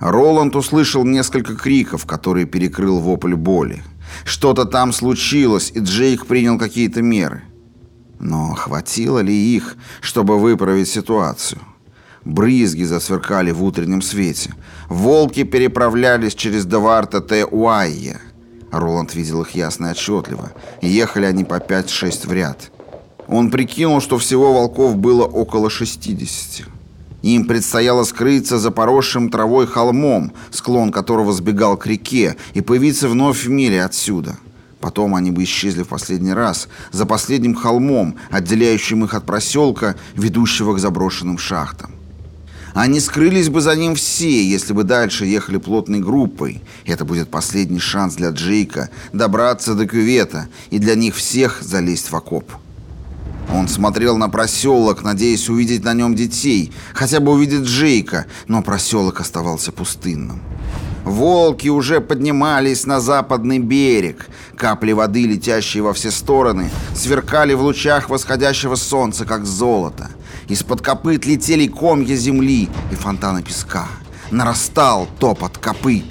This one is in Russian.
Роланд услышал несколько криков, которые перекрыл вопль боли. Что-то там случилось, и Джейк принял какие-то меры. Но хватило ли их, чтобы выправить ситуацию? Брызги засверкали в утреннем свете. Волки переправлялись через Деварта Т. Уайе. Роланд видел их ясно и отчетливо. Ехали они по 5-6 в ряд. Он прикинул, что всего волков было около 60. Им предстояло скрыться за поросшим травой холмом, склон которого сбегал к реке, и появиться вновь в миле отсюда. Потом они бы исчезли в последний раз, за последним холмом, отделяющим их от проселка, ведущего к заброшенным шахтам. Они скрылись бы за ним все, если бы дальше ехали плотной группой. Это будет последний шанс для Джейка добраться до кювета и для них всех залезть в окоп. Он смотрел на проселок, надеясь увидеть на нем детей, хотя бы увидеть Джейка, но проселок оставался пустынным. Волки уже поднимались на западный берег. Капли воды, летящие во все стороны, сверкали в лучах восходящего солнца, как золото. Из-под копыт летели комья земли и фонтаны песка. Нарастал топот копыт.